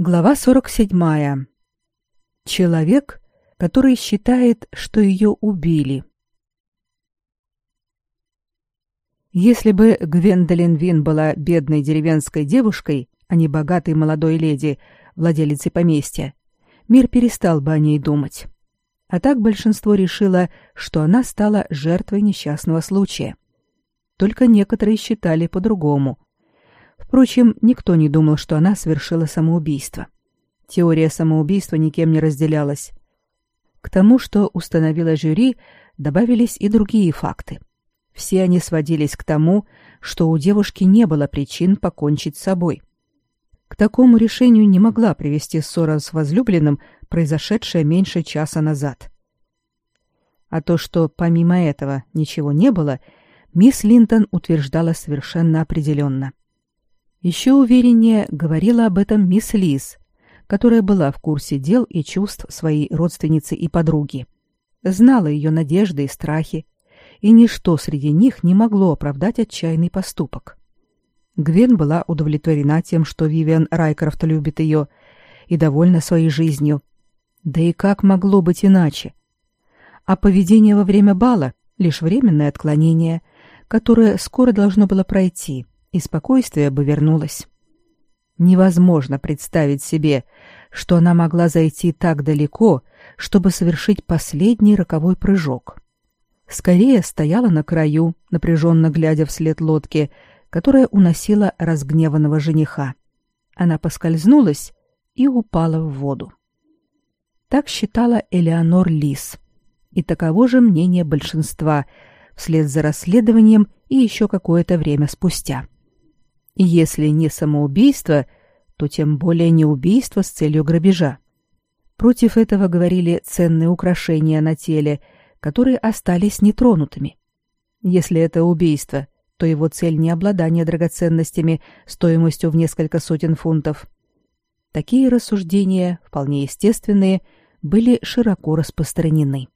Глава 47. Человек, который считает, что ее убили. Если бы Гвендолин Вин была бедной деревенской девушкой, а не богатой молодой леди, владелицей поместья, мир перестал бы о ней думать. А так большинство решило, что она стала жертвой несчастного случая. Только некоторые считали по-другому – Впрочем, никто не думал, что она совершила самоубийство. Теория самоубийства никем не разделялась. К тому, что установила жюри, добавились и другие факты. Все они сводились к тому, что у девушки не было причин покончить с собой. К такому решению не могла привести ссора с возлюбленным, произошедшая меньше часа назад. А то, что помимо этого ничего не было, мисс Линтон утверждала совершенно определенно. Еще увереннее говорила об этом мисс Лиз, которая была в курсе дел и чувств своей родственницы и подруги. Знала ее надежды и страхи, и ничто среди них не могло оправдать отчаянный поступок. Гвен была удовлетворена тем, что Вивиан Райкрофт любит ее и довольна своей жизнью. Да и как могло быть иначе? А поведение во время бала — лишь временное отклонение, которое скоро должно было пройти — и спокойствие бы вернулось. Невозможно представить себе, что она могла зайти так далеко, чтобы совершить последний роковой прыжок. Скорее стояла на краю, напряженно глядя вслед лодке, которая уносила разгневанного жениха. Она поскользнулась и упала в воду. Так считала Элеонор Лис. И таково же мнение большинства, вслед за расследованием и еще какое-то время спустя. И если не самоубийство, то тем более не убийство с целью грабежа. Против этого говорили ценные украшения на теле, которые остались нетронутыми. Если это убийство, то его цель не обладание драгоценностями стоимостью в несколько сотен фунтов. Такие рассуждения, вполне естественные, были широко распространены.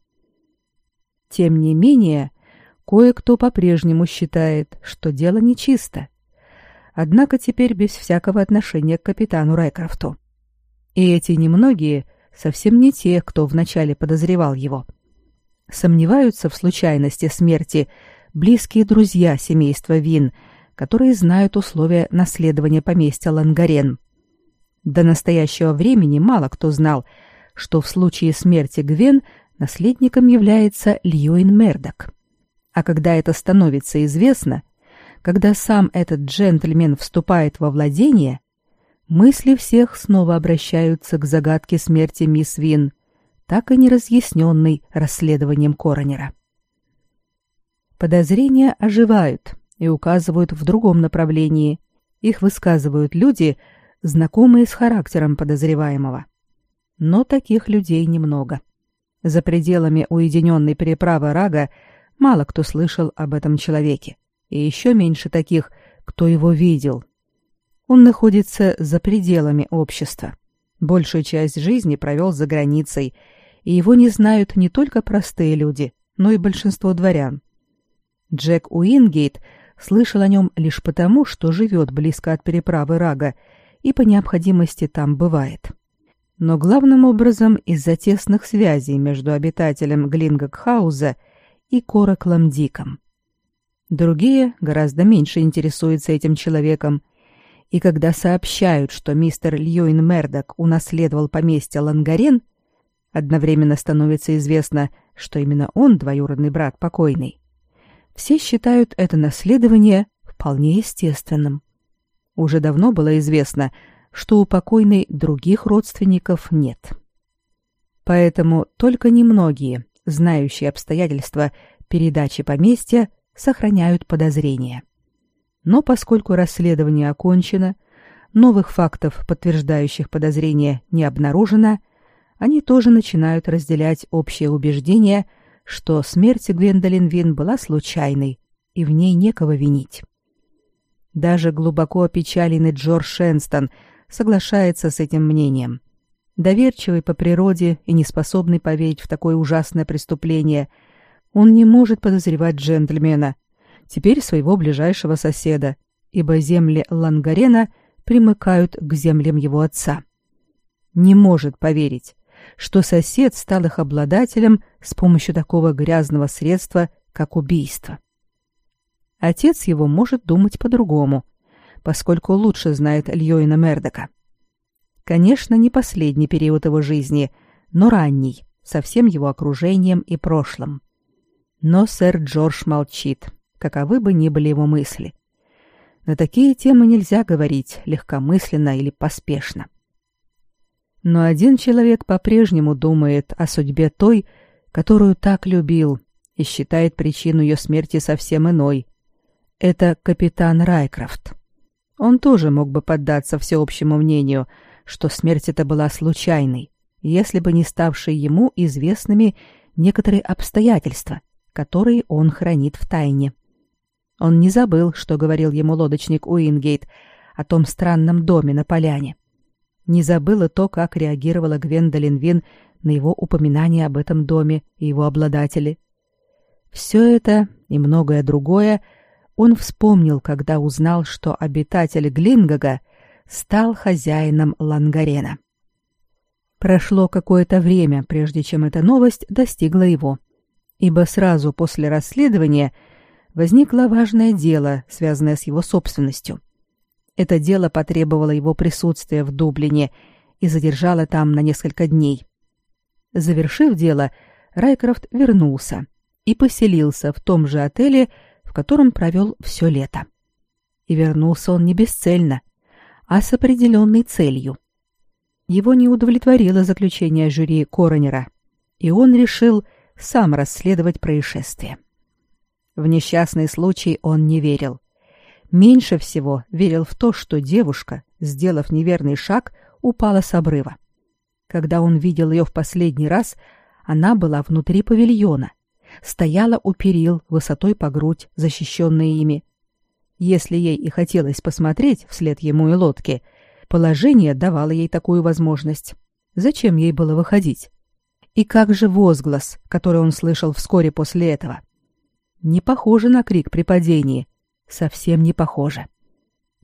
Тем не менее, кое-кто по-прежнему считает, что дело нечисто, однако теперь без всякого отношения к капитану Райкрофту. И эти немногие совсем не те, кто вначале подозревал его. Сомневаются в случайности смерти близкие друзья семейства Вин, которые знают условия наследования поместья Лангарен. До настоящего времени мало кто знал, что в случае смерти Гвен наследником является Льюин Мердок. А когда это становится известно, когда сам этот джентльмен вступает во владение, мысли всех снова обращаются к загадке смерти мисс Вин, так и не разъясненной расследованием коронера. Подозрения оживают и указывают в другом направлении. Их высказывают люди, знакомые с характером подозреваемого. Но таких людей немного. За пределами уединенной переправы Рага мало кто слышал об этом человеке и еще меньше таких, кто его видел. Он находится за пределами общества. Большую часть жизни провел за границей, и его не знают не только простые люди, но и большинство дворян. Джек Уингейт слышал о нем лишь потому, что живет близко от переправы Рага и по необходимости там бывает. Но главным образом из-за тесных связей между обитателем Глингакхауза и Кораклом Диком. Другие гораздо меньше интересуются этим человеком. И когда сообщают, что мистер Льюин Мердок унаследовал поместье Лангарен, одновременно становится известно, что именно он двоюродный брат покойный. Все считают это наследование вполне естественным. Уже давно было известно, что у покойной других родственников нет. Поэтому только немногие, знающие обстоятельства передачи поместья, сохраняют подозрения. Но поскольку расследование окончено, новых фактов, подтверждающих подозрения, не обнаружено, они тоже начинают разделять общее убеждение, что смерть Гвендолин Вин была случайной, и в ней некого винить. Даже глубоко опечаленный Джордж Шенстон соглашается с этим мнением. Доверчивый по природе и неспособный поверить в такое ужасное преступление – он не может подозревать джентльмена, теперь своего ближайшего соседа, ибо земли Лангарена примыкают к землям его отца. Не может поверить, что сосед стал их обладателем с помощью такого грязного средства, как убийство. Отец его может думать по-другому, поскольку лучше знает Льюина Мердока. Конечно, не последний период его жизни, но ранний, со всем его окружением и прошлым. Но сэр Джордж молчит, каковы бы ни были его мысли. На такие темы нельзя говорить легкомысленно или поспешно. Но один человек по-прежнему думает о судьбе той, которую так любил, и считает причину ее смерти совсем иной. Это капитан Райкрафт. Он тоже мог бы поддаться всеобщему мнению, что смерть эта была случайной, если бы не ставшие ему известными некоторые обстоятельства, которые он хранит в тайне. Он не забыл, что говорил ему лодочник Уингейт о том странном доме на поляне не забыла то, как реагировала Гвендолин Вин на его упоминание об этом доме и его обладателе. Все это и многое другое он вспомнил, когда узнал, что обитатель Глингага стал хозяином Лангарена. Прошло какое-то время, прежде чем эта новость достигла его, ибо сразу после расследования возникло важное дело, связанное с его собственностью — это дело потребовало его присутствия в Дублине и задержало там на несколько дней. Завершив дело, Райкрофт вернулся и поселился в том же отеле, в котором провел все лето. И вернулся он не бесцельно, а с определенной целью. Его не удовлетворило заключение жюри Коронера, и он решил сам расследовать происшествие. В несчастный случай он не верил. Меньше всего верил в то, что девушка, сделав неверный шаг, упала с обрыва. Когда он видел ее в последний раз, она была внутри павильона, стояла у перил высотой по грудь, защищенные ими. Если ей и хотелось посмотреть вслед ему и лодке, положение давало ей такую возможность. Зачем ей было выходить? И как же возглас, который он слышал вскоре после этого? Не похоже на крик при падении, совсем не похоже.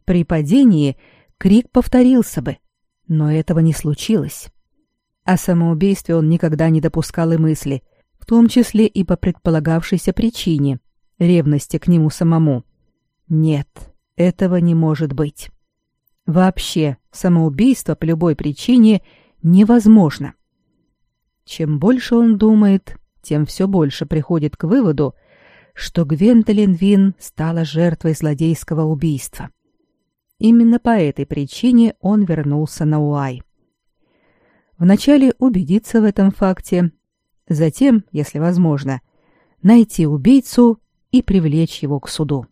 При падении крик повторился бы, но этого не случилось. О самоубийстве он никогда не допускал и мысли, в том числе и по предполагавшейся причине — ревности к нему самому. Нет, этого не может быть. Вообще, самоубийство по любой причине невозможно. Чем больше он думает, тем все больше приходит к выводу, что Гвендолин Вин стала жертвой злодейского убийства. Именно по этой причине он вернулся на Уай. Вначале убедиться в этом факте, затем, если возможно, найти убийцу и привлечь его к суду.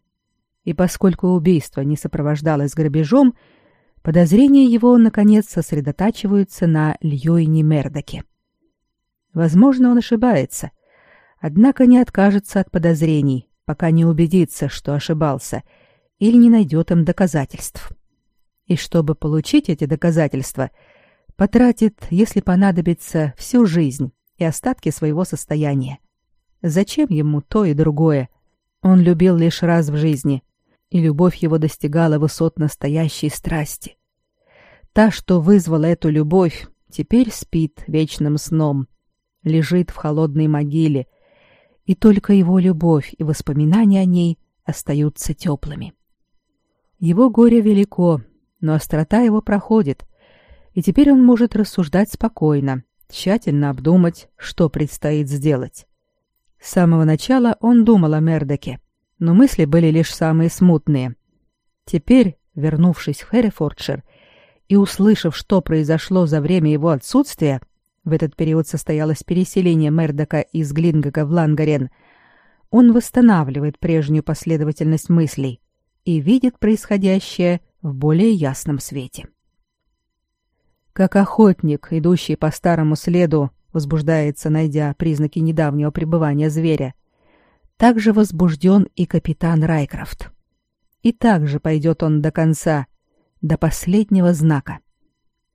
И поскольку убийство не сопровождалось грабежом, подозрения его, наконец, сосредотачиваются на Льюине Мердоке. Возможно, он ошибается, однако не откажется от подозрений, пока не убедится, что ошибался, или не найдет им доказательств. И чтобы получить эти доказательства, потратит, если понадобится, всю жизнь и остатки своего состояния. Зачем ему то и другое? Он любил лишь раз в жизни, и любовь его достигала высот настоящей страсти. Та, что вызвала эту любовь, теперь спит вечным сном, лежит в холодной могиле, и только его любовь и воспоминания о ней остаются теплыми. Его горе велико, но острота его проходит, и теперь он может рассуждать спокойно, тщательно обдумать, что предстоит сделать. С самого начала он думал о Мердоке, но мысли были лишь самые смутные. Теперь, вернувшись в Хэррифордшир и услышав, что произошло за время его отсутствия, в этот период состоялось переселение Мердока из Глингага в Лангарен, он восстанавливает прежнюю последовательность мыслей и видит происходящее в более ясном свете. Как охотник, идущий по старому следу, возбуждается, найдя признаки недавнего пребывания зверя, так же возбужден и капитан Райкрафт. И так же пойдет он до конца, до последнего знака.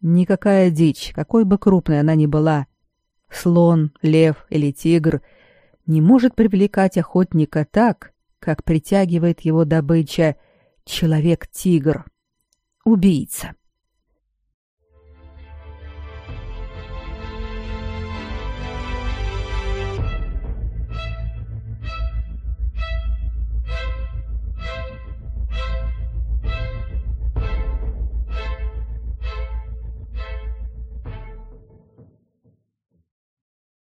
Никакая дичь, какой бы крупной она ни была, слон, лев или тигр, не может привлекать охотника так, как притягивает его добыча человек-тигр, убийца.